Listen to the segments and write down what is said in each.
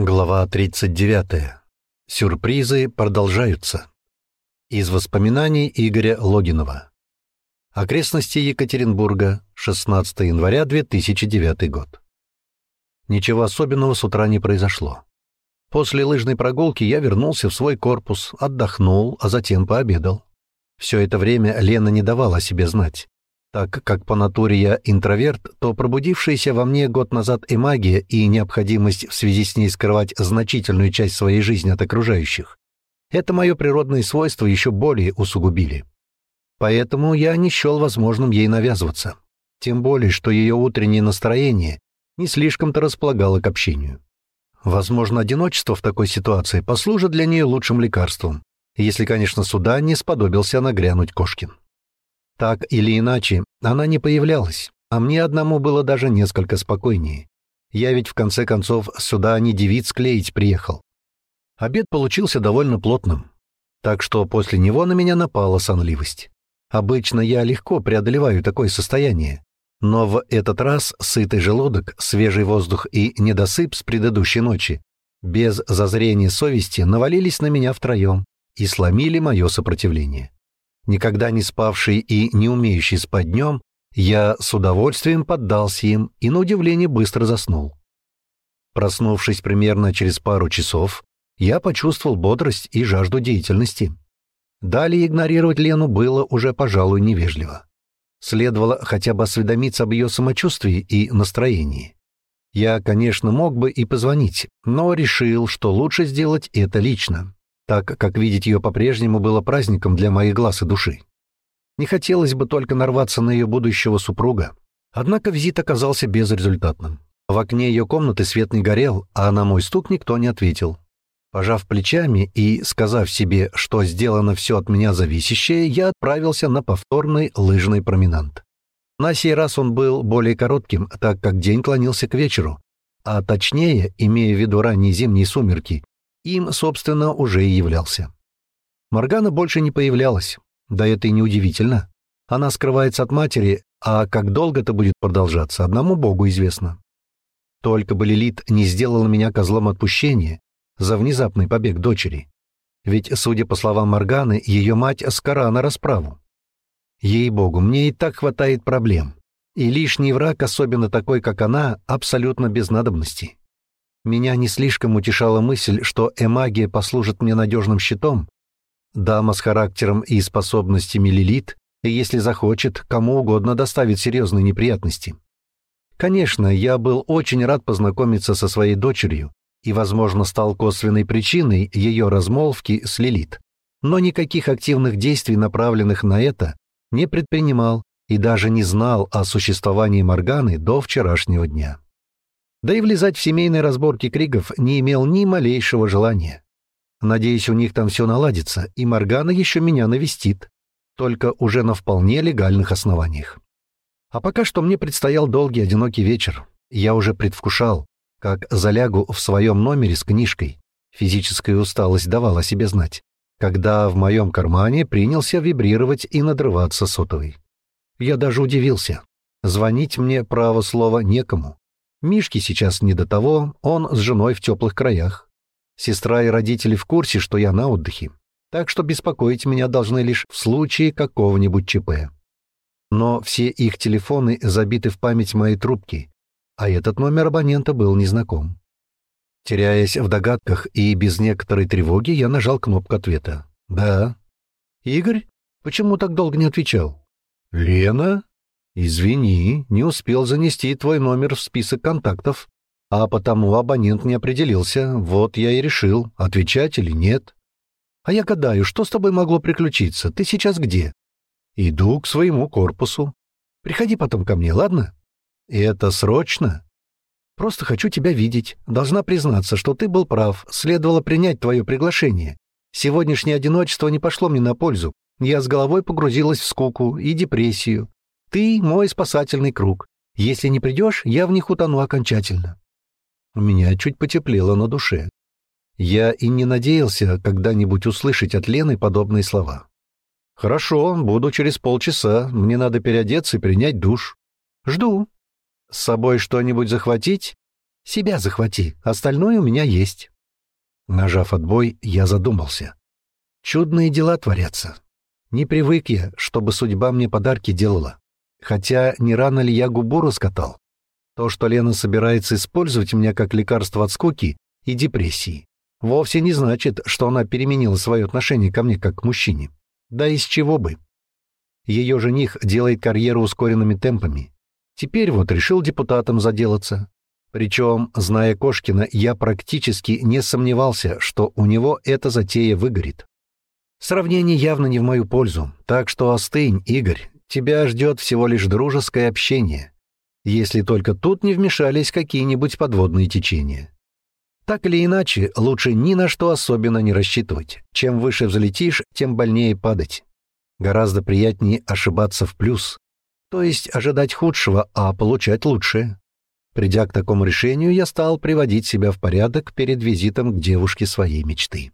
Глава 39. Сюрпризы продолжаются. Из воспоминаний Игоря Логинова. Окрестности Екатеринбурга, 16 января 2009 год. Ничего особенного с утра не произошло. После лыжной прогулки я вернулся в свой корпус, отдохнул, а затем пообедал. Все это время Лена не давала о себе знать. Так как по натуре я интроверт, то пробудившаяся во мне год назад и магия, и необходимость в связи с ней скрывать значительную часть своей жизни от окружающих, это мое природное свойство еще более усугубили. Поэтому я не счел возможным ей навязываться. Тем более, что ее утреннее настроение не слишком-то располагало к общению. Возможно, одиночество в такой ситуации послужит для нее лучшим лекарством, если, конечно, сюда не сподобился нагрянуть Кошкин. Так или иначе, она не появлялась, а мне одному было даже несколько спокойнее. Я ведь в конце концов сюда не девиц клеить приехал. Обед получился довольно плотным, так что после него на меня напала сонливость. Обычно я легко преодолеваю такое состояние, но в этот раз сытый желудок, свежий воздух и недосып с предыдущей ночи без зазрения совести навалились на меня втроем и сломили мое сопротивление никогда не спавший и не умеющий спать днем, я с удовольствием поддался им и, на удивление, быстро заснул. Проснувшись примерно через пару часов, я почувствовал бодрость и жажду деятельности. Далее игнорировать Лену было уже, пожалуй, невежливо. Следовало хотя бы осведомиться об ее самочувствии и настроении. Я, конечно, мог бы и позвонить, но решил, что лучше сделать это лично так как видеть ее по-прежнему было праздником для моих глаз и души. Не хотелось бы только нарваться на ее будущего супруга. Однако визит оказался безрезультатным. В окне ее комнаты свет не горел, а на мой стук никто не ответил. Пожав плечами и сказав себе, что сделано все от меня зависящее, я отправился на повторный лыжный променад. На сей раз он был более коротким, так как день клонился к вечеру, а точнее, имея в виду ранние зимние сумерки, им, собственно, уже и являлся. Моргана больше не появлялась. Да это и неудивительно. Она скрывается от матери, а как долго это будет продолжаться, одному богу известно. Только бы Лилит не сделала меня козлом отпущения за внезапный побег дочери. Ведь, судя по словам Морганы, ее мать скора на расправу. Ей-богу, мне и так хватает проблем. И лишний враг, особенно такой, как она, абсолютно без надобности. Меня не слишком утешала мысль, что эмагия послужит мне надежным щитом. Дама с характером и способностями Лилит, если захочет, кому угодно доставит серьезные неприятности. Конечно, я был очень рад познакомиться со своей дочерью и, возможно, стал косвенной причиной ее размолвки с Лилит, но никаких активных действий, направленных на это, не предпринимал и даже не знал о существовании Морганы до вчерашнего дня. Да и влезать в семейные разборки Кригов не имел ни малейшего желания. Надеюсь, у них там все наладится, и Моргана еще меня навестит, только уже на вполне легальных основаниях. А пока что мне предстоял долгий одинокий вечер. Я уже предвкушал, как залягу в своем номере с книжкой. Физическая усталость давала себе знать, когда в моем кармане принялся вибрировать и надрываться сотовый. Я даже удивился. Звонить мне, право слова, некому. Мишке сейчас не до того, он с женой в теплых краях. Сестра и родители в курсе, что я на отдыхе, так что беспокоить меня должны лишь в случае какого-нибудь ЧП. Но все их телефоны забиты в память моей трубки, а этот номер абонента был незнаком. Теряясь в догадках и без некоторой тревоги, я нажал кнопку ответа. «Да». «Игорь? Почему так долго не отвечал?» «Лена?» «Извини, не успел занести твой номер в список контактов, а потому абонент не определился. Вот я и решил, отвечать или нет. А я гадаю, что с тобой могло приключиться? Ты сейчас где?» «Иду к своему корпусу. Приходи потом ко мне, ладно?» это срочно?» «Просто хочу тебя видеть. Должна признаться, что ты был прав. Следовало принять твое приглашение. Сегодняшнее одиночество не пошло мне на пользу. Я с головой погрузилась в скуку и депрессию. Ты — мой спасательный круг. Если не придешь, я в них утону окончательно». У меня чуть потеплело на душе. Я и не надеялся когда-нибудь услышать от Лены подобные слова. «Хорошо, буду через полчаса. Мне надо переодеться и принять душ. Жду. С собой что-нибудь захватить?» Себя захвати, остальное у меня есть». Нажав отбой, я задумался. Чудные дела творятся. Не привык я, чтобы судьба мне подарки делала. Хотя не рано ли я губу раскатал? То, что Лена собирается использовать меня как лекарство от скуки и депрессии, вовсе не значит, что она переменила свое отношение ко мне как к мужчине. Да из чего бы? Ее жених делает карьеру ускоренными темпами. Теперь вот решил депутатом заделаться. Причем, зная Кошкина, я практически не сомневался, что у него эта затея выгорит. Сравнение явно не в мою пользу, так что остынь, Игорь, тебя ждет всего лишь дружеское общение, если только тут не вмешались какие-нибудь подводные течения. Так или иначе, лучше ни на что особенно не рассчитывать. Чем выше взлетишь, тем больнее падать. Гораздо приятнее ошибаться в плюс, то есть ожидать худшего, а получать лучшее. Придя к такому решению, я стал приводить себя в порядок перед визитом к девушке своей мечты.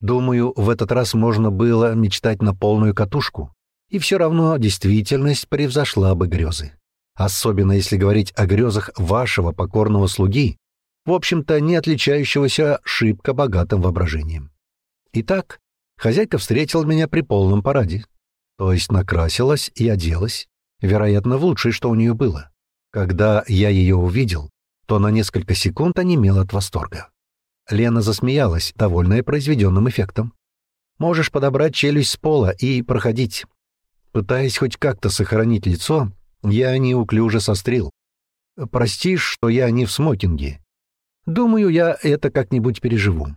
Думаю, в этот раз можно было мечтать на полную катушку, и все равно действительность превзошла бы грезы. Особенно если говорить о грезах вашего покорного слуги, в общем-то, не отличающегося шибко богатым воображением. Итак, хозяйка встретила меня при полном параде, то есть накрасилась и оделась, вероятно, в лучшее, что у нее было. Когда я ее увидел, то на несколько секунд онемел от восторга. Лена засмеялась, довольная произведенным эффектом. «Можешь подобрать челюсть с пола и проходить». Пытаясь хоть как-то сохранить лицо, я неуклюже сострил. «Прости, что я не в смокинге. Думаю, я это как-нибудь переживу».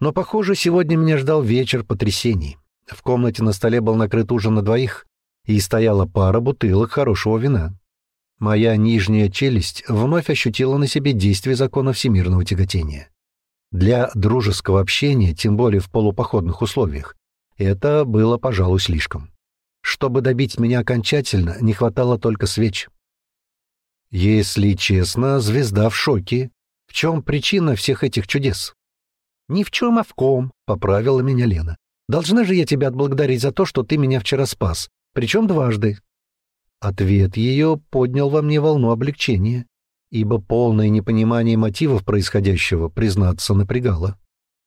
Но, похоже, сегодня меня ждал вечер потрясений. В комнате на столе был накрыт ужин на двоих, и стояла пара бутылок хорошего вина. Моя нижняя челюсть вновь ощутила на себе действие закона всемирного тяготения. Для дружеского общения, тем более в полупоходных условиях, это было, пожалуй, слишком. Чтобы добить меня окончательно, не хватало только свеч. Если честно, звезда в шоке. В чем причина всех этих чудес? Ни в чем, а в ком, — поправила меня Лена. Должна же я тебя отблагодарить за то, что ты меня вчера спас, причем дважды. Ответ ее поднял во мне волну облегчения, ибо полное непонимание мотивов происходящего, признаться, напрягало.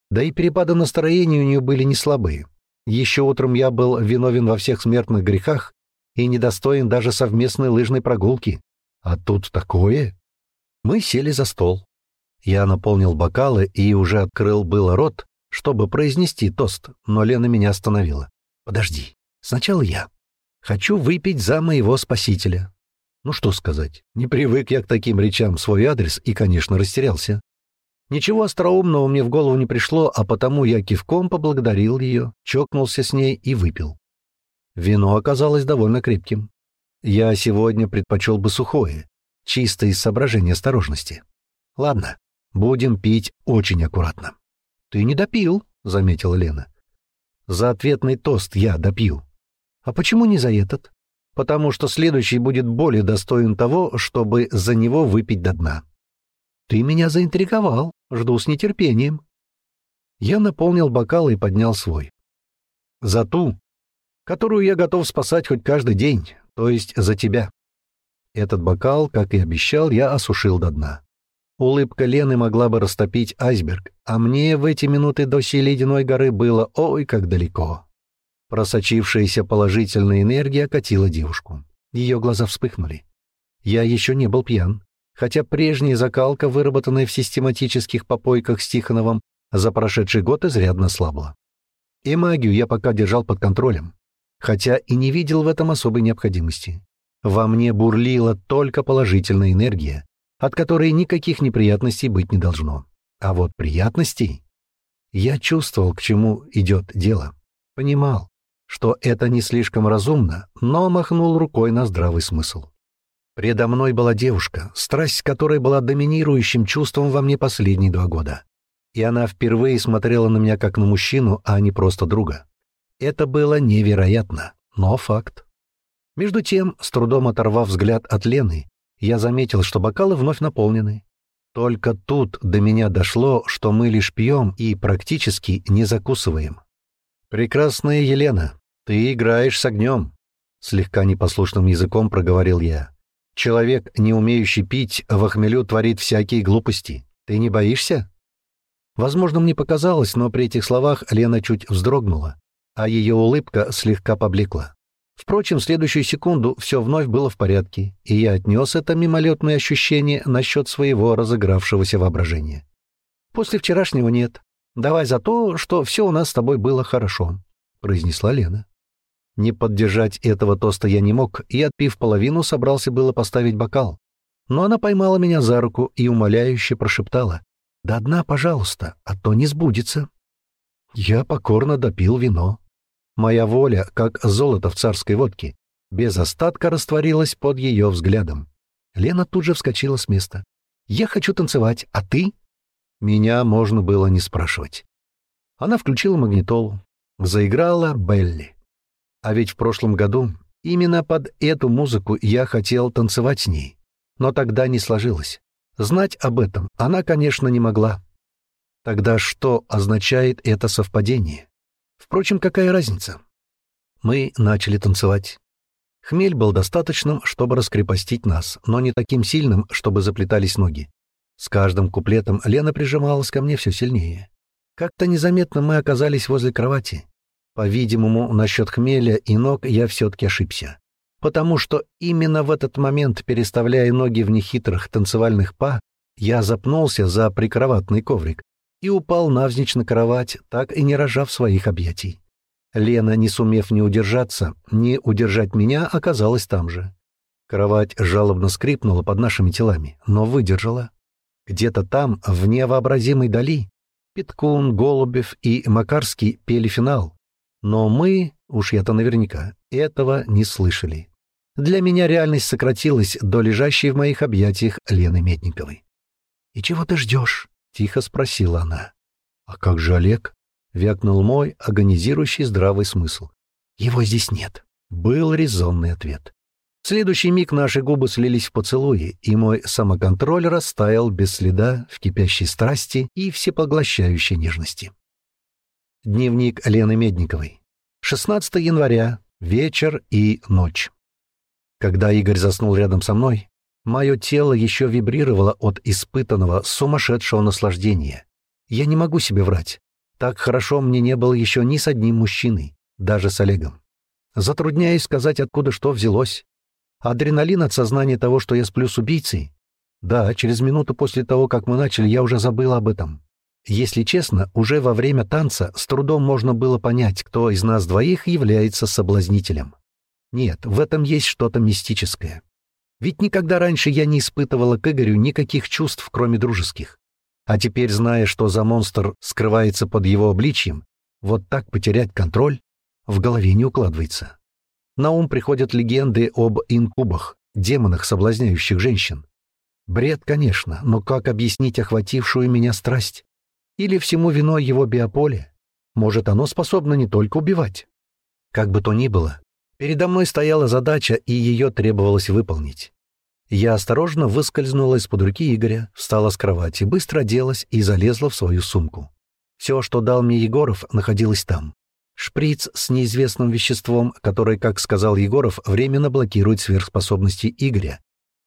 Да и перепады настроения у нее были не слабые. Еще утром я был виновен во всех смертных грехах и недостоин даже совместной лыжной прогулки. А тут такое. Мы сели за стол. Я наполнил бокалы и уже открыл было рот, чтобы произнести тост, но Лена меня остановила. «Подожди, сначала я». Хочу выпить за моего спасителя. Ну что сказать, не привык я к таким речам в свой адрес и, конечно, растерялся. Ничего остроумного мне в голову не пришло, а потому я кивком поблагодарил ее, чокнулся с ней и выпил. Вино оказалось довольно крепким. Я сегодня предпочел бы сухое, чисто из соображения осторожности. Ладно, будем пить очень аккуратно. «Ты не допил», — заметила Лена. «За ответный тост я допью», а почему не за этот? Потому что следующий будет более достоин того, чтобы за него выпить до дна. Ты меня заинтриговал, жду с нетерпением. Я наполнил бокал и поднял свой. За ту, которую я готов спасать хоть каждый день, то есть за тебя. Этот бокал, как и обещал, я осушил до дна. Улыбка Лены могла бы растопить айсберг, а мне в эти минуты до сей ледяной горы было ой как далеко. Просочившаяся положительная энергия окатила девушку. Ее глаза вспыхнули. Я еще не был пьян, хотя прежняя закалка, выработанная в систематических попойках с Тихоновым, за прошедший год изрядно слабла. И магию я пока держал под контролем, хотя и не видел в этом особой необходимости. Во мне бурлила только положительная энергия, от которой никаких неприятностей быть не должно. А вот приятностей... Я чувствовал, к чему идет дело. Понимал, что это не слишком разумно, но махнул рукой на здравый смысл. Предо мной была девушка, страсть которой была доминирующим чувством во мне последние два года. И она впервые смотрела на меня как на мужчину, а не просто друга. Это было невероятно, но факт. Между тем, с трудом оторвав взгляд от Лены, я заметил, что бокалы вновь наполнены. Только тут до меня дошло, что мы лишь пьем и практически не закусываем. «Прекрасная Елена, «Ты играешь с огнем», — слегка непослушным языком проговорил я. Человек, не умеющий пить, в охмелю творит всякие глупости. Ты не боишься?» Возможно, мне показалось, но при этих словах Лена чуть вздрогнула, а ее улыбка слегка поблекла. Впрочем, в следующую секунду все вновь было в порядке, и я отнес это мимолетное ощущение насчет своего разыгравшегося воображения. «После вчерашнего нет. Давай за то, что все у нас с тобой было хорошо», — произнесла Лена. Не поддержать этого тоста я не мог, и, отпив половину, собрался было поставить бокал. Но она поймала меня за руку и умоляюще прошептала. «До дна, пожалуйста, а то не сбудется». Я покорно допил вино. Моя воля, как золото в царской водке, без остатка растворилась под ее взглядом. Лена тут же вскочила с места. «Я хочу танцевать, а ты?» Меня можно было не спрашивать. Она включила магнитолу. Заиграла Белли. А ведь в прошлом году именно под эту музыку я хотел танцевать с ней. Но тогда не сложилось. Знать об этом она, конечно, не могла. Тогда что означает это совпадение? Впрочем, какая разница? Мы начали танцевать. Хмель был достаточным, чтобы раскрепостить нас, но не таким сильным, чтобы заплетались ноги. С каждым куплетом Лена прижималась ко мне все сильнее. Как-то незаметно мы оказались возле кровати. По-видимому, насчет хмеля и ног я все-таки ошибся. Потому что именно в этот момент, переставляя ноги в нехитрых танцевальных па, я запнулся за прикроватный коврик и упал навзничь на кровать, так и не рожав своих объятий. Лена, не сумев не удержаться, не удержать меня, оказалась там же. Кровать жалобно скрипнула под нашими телами, но выдержала. Где-то там, в невообразимой дали, Питкун, Голубев и Макарский пели финал, но мы, уж я-то наверняка, этого не слышали. Для меня реальность сократилась до лежащей в моих объятиях Лены Метниковой. «И чего ты ждешь?» — тихо спросила она. «А как же Олег?» — вякнул мой агонизирующий здравый смысл. «Его здесь нет», — был резонный ответ. В следующий миг наши губы слились в поцелуи, и мой самоконтроль растаял без следа в кипящей страсти и всепоглощающей нежности. Дневник Лены Медниковой. 16 января. Вечер и ночь. Когда Игорь заснул рядом со мной, мое тело еще вибрировало от испытанного сумасшедшего наслаждения. Я не могу себе врать. Так хорошо мне не было еще ни с одним мужчиной, даже с Олегом. Затрудняюсь сказать, откуда что взялось. Адреналин от сознания того, что я сплю с убийцей? Да, через минуту после того, как мы начали, я уже забыл об этом. Если честно, уже во время танца с трудом можно было понять, кто из нас двоих является соблазнителем. Нет, в этом есть что-то мистическое. Ведь никогда раньше я не испытывала к Игорю никаких чувств, кроме дружеских. А теперь, зная, что за монстр скрывается под его обличьем, вот так потерять контроль в голове не укладывается. На ум приходят легенды об инкубах, демонах, соблазняющих женщин. Бред, конечно, но как объяснить охватившую меня страсть? Или всему виной его биополе? Может, оно способно не только убивать? Как бы то ни было, передо мной стояла задача, и ее требовалось выполнить. Я осторожно выскользнула из-под руки Игоря, встала с кровати, быстро оделась и залезла в свою сумку. Все, что дал мне Егоров, находилось там. Шприц с неизвестным веществом, которое, как сказал Егоров, временно блокирует сверхспособности Игоря,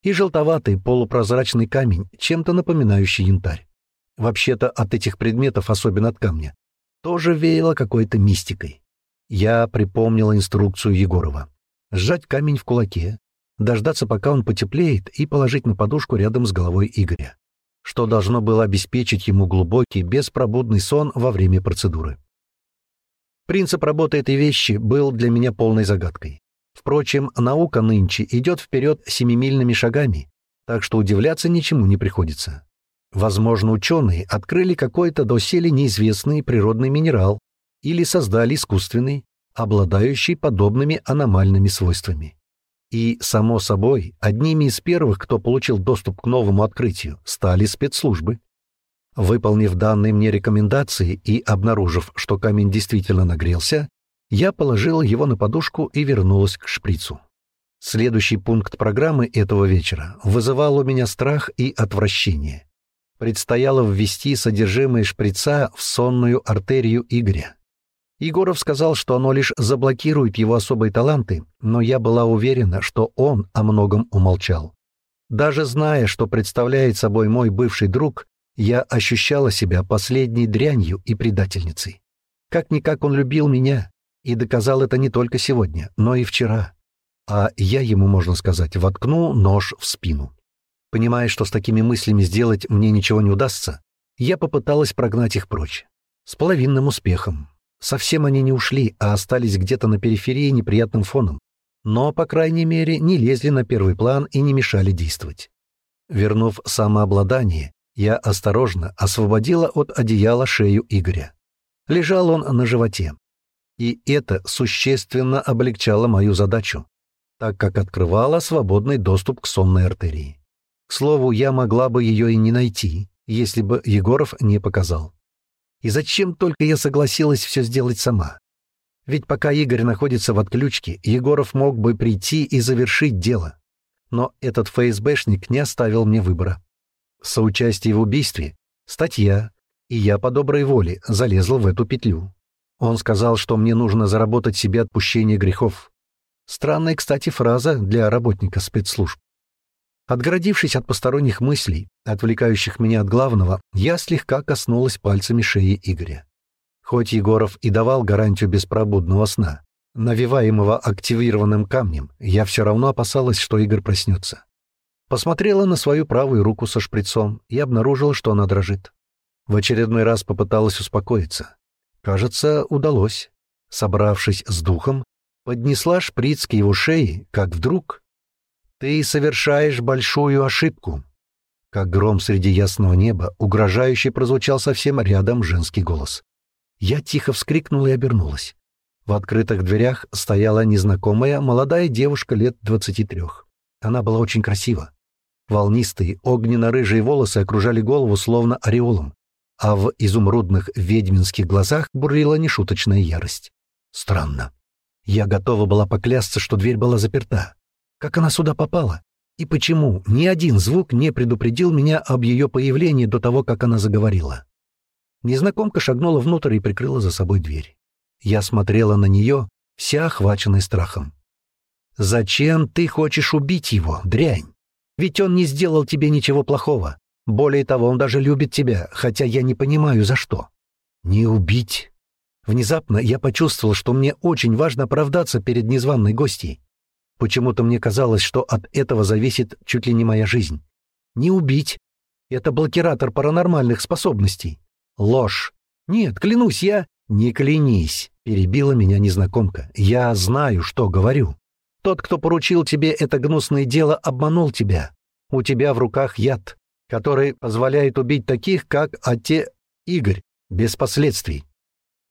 и желтоватый полупрозрачный камень, чем-то напоминающий янтарь. Вообще-то от этих предметов, особенно от камня, тоже веяло какой-то мистикой. Я припомнила инструкцию Егорова. Сжать камень в кулаке, дождаться, пока он потеплеет, и положить на подушку рядом с головой Игоря, что должно было обеспечить ему глубокий, беспробудный сон во время процедуры. Принцип работы этой вещи был для меня полной загадкой. Впрочем, наука нынче идет вперед семимильными шагами, так что удивляться ничему не приходится. Возможно, ученые открыли какой-то доселе неизвестный природный минерал или создали искусственный, обладающий подобными аномальными свойствами. И, само собой, одними из первых, кто получил доступ к новому открытию, стали спецслужбы. Выполнив данные мне рекомендации и обнаружив, что камень действительно нагрелся, я положила его на подушку и вернулась к шприцу. Следующий пункт программы этого вечера вызывал у меня страх и отвращение предстояло ввести содержимое шприца в сонную артерию Игоря. Егоров сказал, что оно лишь заблокирует его особые таланты, но я была уверена, что он о многом умолчал. Даже зная, что представляет собой мой бывший друг, я ощущала себя последней дрянью и предательницей. Как-никак он любил меня и доказал это не только сегодня, но и вчера. А я ему, можно сказать, воткну нож в спину. Понимая, что с такими мыслями сделать мне ничего не удастся, я попыталась прогнать их прочь. С половинным успехом. Совсем они не ушли, а остались где-то на периферии неприятным фоном. Но, по крайней мере, не лезли на первый план и не мешали действовать. Вернув самообладание, я осторожно освободила от одеяла шею Игоря. Лежал он на животе. И это существенно облегчало мою задачу, так как открывало свободный доступ к сонной артерии. К слову, я могла бы ее и не найти, если бы Егоров не показал. И зачем только я согласилась все сделать сама? Ведь пока Игорь находится в отключке, Егоров мог бы прийти и завершить дело. Но этот ФСБшник не оставил мне выбора. Соучастие в убийстве — статья, и я по доброй воле залезла в эту петлю. Он сказал, что мне нужно заработать себе отпущение грехов. Странная, кстати, фраза для работника спецслужб. Отгородившись от посторонних мыслей, отвлекающих меня от главного, я слегка коснулась пальцами шеи Игоря. Хоть Егоров и давал гарантию беспробудного сна, навиваемого активированным камнем, я все равно опасалась, что Игорь проснется. Посмотрела на свою правую руку со шприцом и обнаружила, что она дрожит. В очередной раз попыталась успокоиться. Кажется, удалось. Собравшись с духом, поднесла шприц к его шее, как вдруг... «Ты совершаешь большую ошибку!» Как гром среди ясного неба, угрожающе прозвучал совсем рядом женский голос. Я тихо вскрикнула и обернулась. В открытых дверях стояла незнакомая молодая девушка лет двадцати трех. Она была очень красива. Волнистые, огненно-рыжие волосы окружали голову словно ореолом, а в изумрудных ведьминских глазах бурлила нешуточная ярость. Странно. Я готова была поклясться, что дверь была заперта. Как она сюда попала? И почему ни один звук не предупредил меня об ее появлении до того, как она заговорила? Незнакомка шагнула внутрь и прикрыла за собой дверь. Я смотрела на нее, вся охваченная страхом. «Зачем ты хочешь убить его, дрянь? Ведь он не сделал тебе ничего плохого. Более того, он даже любит тебя, хотя я не понимаю, за что. Не убить. Внезапно я почувствовал, что мне очень важно оправдаться перед незваной гостьей. Почему-то мне казалось, что от этого зависит чуть ли не моя жизнь. Не убить. Это блокиратор паранормальных способностей. Ложь. Нет, клянусь, я... Не клянись, перебила меня незнакомка. Я знаю, что говорю. Тот, кто поручил тебе это гнусное дело, обманул тебя. У тебя в руках яд, который позволяет убить таких, как Ате Игорь, без последствий.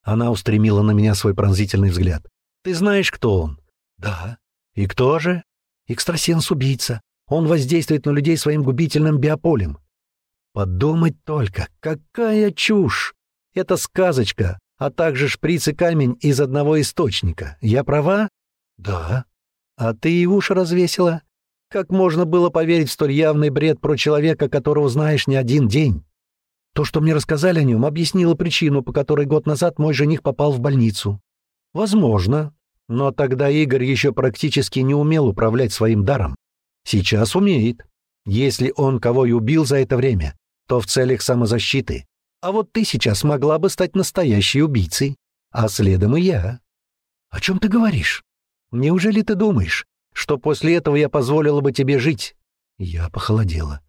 Она устремила на меня свой пронзительный взгляд. «Ты знаешь, кто он?» «Да». «И кто же?» «Экстрасенс-убийца. Он воздействует на людей своим губительным биополем». «Подумать только, какая чушь! Это сказочка, а также шприц и камень из одного источника. Я права?» «Да». «А ты и уши развесила? Как можно было поверить в столь явный бред про человека, которого знаешь не один день? То, что мне рассказали о нем, объяснило причину, по которой год назад мой жених попал в больницу. Возможно. Но тогда Игорь еще практически не умел управлять своим даром. Сейчас умеет. Если он кого и убил за это время, то в целях самозащиты. А вот ты сейчас могла бы стать настоящей убийцей, а следом и я. О чем ты говоришь? Неужели ты думаешь, что после этого я позволила бы тебе жить?» Я похолодела.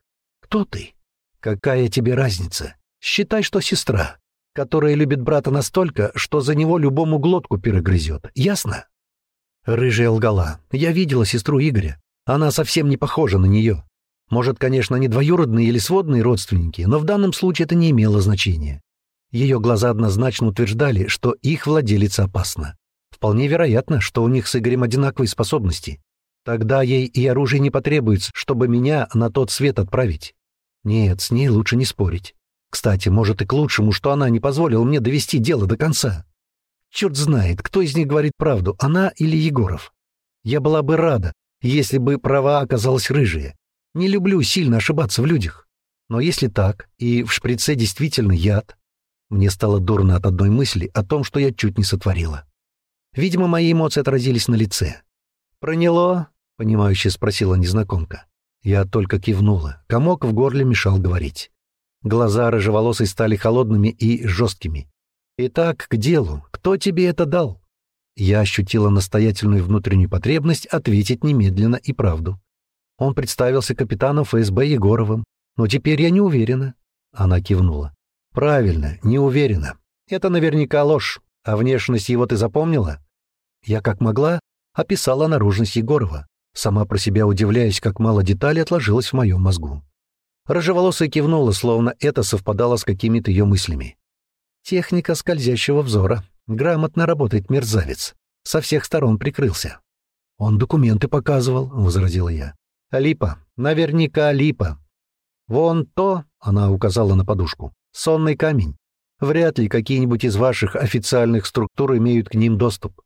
«Кто ты? Какая тебе разница? Считай, что сестра, которая любит брата настолько, что за него любому глотку перегрызет. Ясно?» Рыжая лгала. «Я видела сестру Игоря. Она совсем не похожа на нее. Может, конечно, не двоюродные или сводные родственники, но в данном случае это не имело значения. Ее глаза однозначно утверждали, что их владелица опасна. Вполне вероятно, что у них с Игорем одинаковые способности. Тогда ей и оружие не потребуется, чтобы меня на тот свет отправить. Нет, с ней лучше не спорить. Кстати, может и к лучшему, что она не позволила мне довести дело до конца. Черт знает, кто из них говорит правду, она или Егоров. Я была бы рада, если бы права оказалась рыжие. Не люблю сильно ошибаться в людях. Но если так, и в шприце действительно яд, мне стало дурно от одной мысли о том, что я чуть не сотворила. Видимо, мои эмоции отразились на лице. «Проняло?» — понимающе спросила незнакомка. Я только кивнула. Комок в горле мешал говорить. Глаза рыжеволосой стали холодными и жесткими. «Итак, к делу. Кто тебе это дал?» Я ощутила настоятельную внутреннюю потребность ответить немедленно и правду. Он представился капитаном ФСБ Егоровым, но теперь я не уверена. Она кивнула. Правильно, не уверена. Это наверняка ложь. А внешность его ты запомнила? Я как могла описала наружность Егорова, сама про себя удивляясь, как мало деталей отложилось в моем мозгу. Рыжеволосая кивнула, словно это совпадало с какими-то ее мыслями. Техника скользящего взора. Грамотно работает мерзавец. Со всех сторон прикрылся. «Он документы показывал», — возразила я. «Липа. Наверняка липа. Вон то», — она указала на подушку, — «сонный камень. Вряд ли какие-нибудь из ваших официальных структур имеют к ним доступ».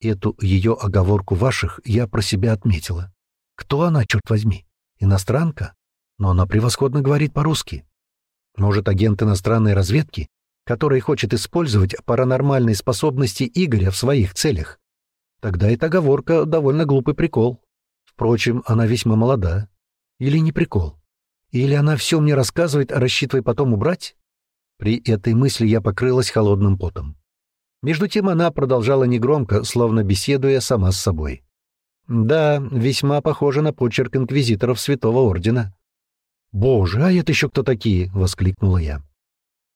Эту ее оговорку ваших я про себя отметила. Кто она, черт возьми? Иностранка? Но она превосходно говорит по-русски. Может, агент иностранной разведки, который хочет использовать паранормальные способности Игоря в своих целях? Тогда эта оговорка — довольно глупый прикол. Впрочем, она весьма молода. Или не прикол? Или она все мне рассказывает, а рассчитывая потом убрать? При этой мысли я покрылась холодным потом. Между тем она продолжала негромко, словно беседуя сама с собой. «Да, весьма похоже на почерк инквизиторов Святого Ордена». «Боже, а это еще кто такие?» — воскликнула я.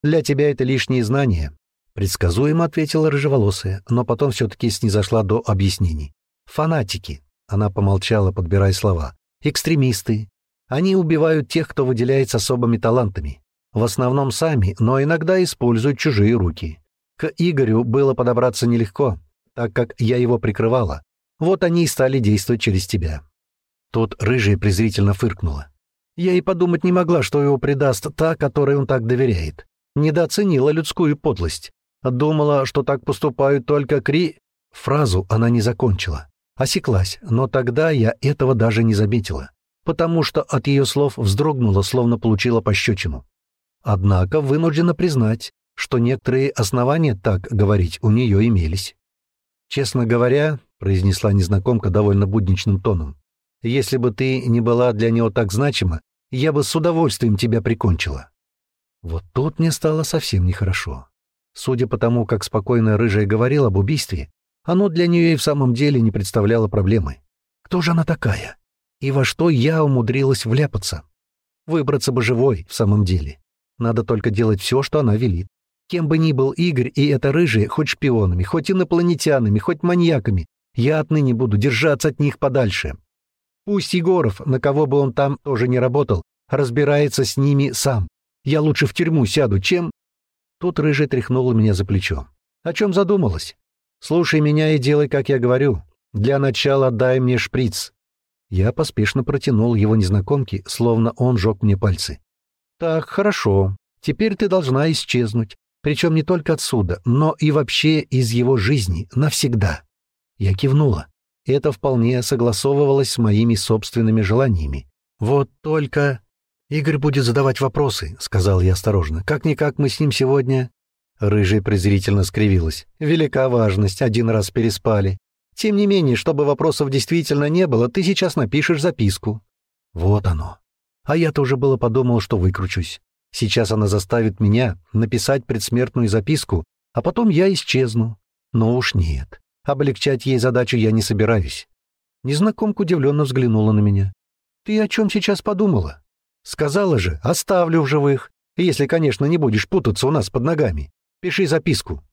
«Для тебя это лишние знания», — предсказуемо ответила рыжеволосая, но потом все-таки снизошла до объяснений. «Фанатики. Она помолчала, подбирая слова. «Экстремисты. Они убивают тех, кто выделяется особыми талантами. В основном сами, но иногда используют чужие руки. К Игорю было подобраться нелегко, так как я его прикрывала. Вот они и стали действовать через тебя». Тут рыжая презрительно фыркнула. Я и подумать не могла, что его предаст та, которой он так доверяет. Недооценила людскую подлость. Думала, что так поступают только кри... Фразу она не закончила. Осеклась, но тогда я этого даже не заметила, потому что от ее слов вздрогнула, словно получила пощечину. Однако вынуждена признать, что некоторые основания так говорить у нее имелись. «Честно говоря», — произнесла незнакомка довольно будничным тоном, «если бы ты не была для него так значима, я бы с удовольствием тебя прикончила». Вот тут мне стало совсем нехорошо. Судя по тому, как спокойно Рыжая говорила об убийстве, оно для нее и в самом деле не представляло проблемы. Кто же она такая? И во что я умудрилась вляпаться? Выбраться бы живой, в самом деле. Надо только делать все, что она велит. Кем бы ни был Игорь и это рыжие, хоть шпионами, хоть инопланетянами, хоть маньяками, я отныне буду держаться от них подальше. Пусть Егоров, на кого бы он там тоже не работал, разбирается с ними сам. Я лучше в тюрьму сяду, чем...» Тут рыжий тряхнула меня за плечо. «О чем задумалась? Слушай меня и делай, как я говорю. Для начала дай мне шприц». Я поспешно протянул его незнакомке, словно он жег мне пальцы. «Так, хорошо. Теперь ты должна исчезнуть. Причем не только отсюда, но и вообще из его жизни, навсегда». Я кивнула. Это вполне согласовывалось с моими собственными желаниями. Вот только... «Игорь будет задавать вопросы», — сказал я осторожно. «Как-никак мы с ним сегодня...» Рыжий презрительно скривилась. «Велика важность, один раз переспали. Тем не менее, чтобы вопросов действительно не было, ты сейчас напишешь записку». Вот оно. А я тоже было подумал, что выкручусь. Сейчас она заставит меня написать предсмертную записку, а потом я исчезну. Но уж нет. Облегчать ей задачу я не собираюсь. Незнакомка удивленно взглянула на меня. «Ты о чем сейчас подумала?» «Сказала же, оставлю в живых, если, конечно, не будешь путаться у нас под ногами. Пиши записку».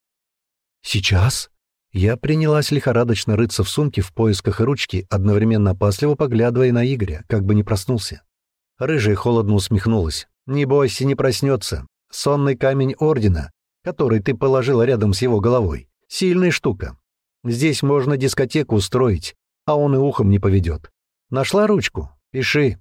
«Сейчас?» Я принялась лихорадочно рыться в сумке в поисках ручки, одновременно опасливо поглядывая на Игоря, как бы не проснулся. Рыжая холодно усмехнулась. «Не бойся, не проснется. Сонный камень Ордена, который ты положила рядом с его головой. Сильная штука. Здесь можно дискотеку устроить, а он и ухом не поведет. Нашла ручку? Пиши.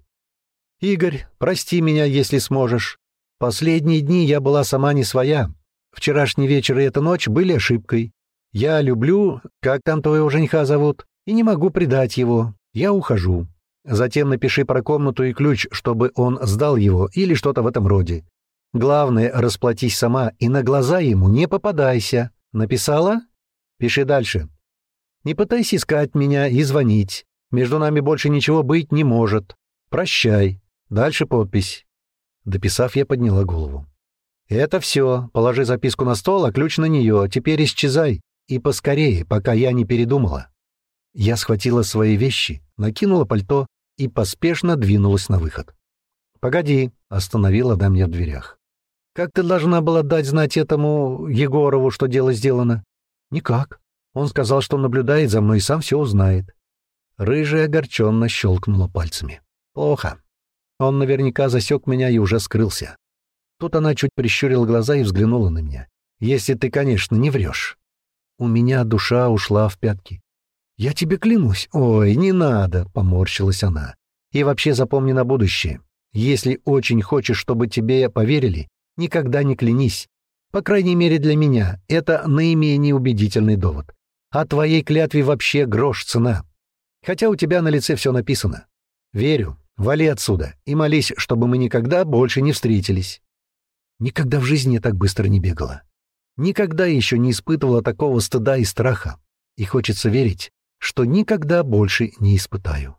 Игорь, прости меня, если сможешь. Последние дни я была сама не своя. Вчерашний вечер и эта ночь были ошибкой. Я люблю, как там твоего жениха зовут, и не могу предать его. Я ухожу. Затем напиши про комнату и ключ, чтобы он сдал его или что-то в этом роде. Главное, расплатись сама и на глаза ему не попадайся. Написала? Пиши дальше. Не пытайся искать меня и звонить. Между нами больше ничего быть не может. «Прощай. Дальше подпись». Дописав, я подняла голову. «Это все. Положи записку на стол, а ключ на нее. Теперь исчезай. И поскорее, пока я не передумала». Я схватила свои вещи, накинула пальто и поспешно двинулась на выход. «Погоди», — остановила она меня в дверях. «Как ты должна была дать знать этому Егорову, что дело сделано?» «Никак. Он сказал, что наблюдает за мной и сам все узнает». Рыжая огорченно щелкнула пальцами. «Плохо. Он наверняка засек меня и уже скрылся. Тут она чуть прищурила глаза и взглянула на меня. «Если ты, конечно, не врешь». У меня душа ушла в пятки. «Я тебе клянусь». «Ой, не надо», — поморщилась она. «И вообще запомни на будущее. Если очень хочешь, чтобы тебе поверили, никогда не клянись. По крайней мере для меня, это наименее убедительный довод. А твоей клятве вообще грош цена. Хотя у тебя на лице все написано. Верю, вали отсюда и молись, чтобы мы никогда больше не встретились. Никогда в жизни я так быстро не бегала. Никогда еще не испытывала такого стыда и страха. И хочется верить, что никогда больше не испытаю.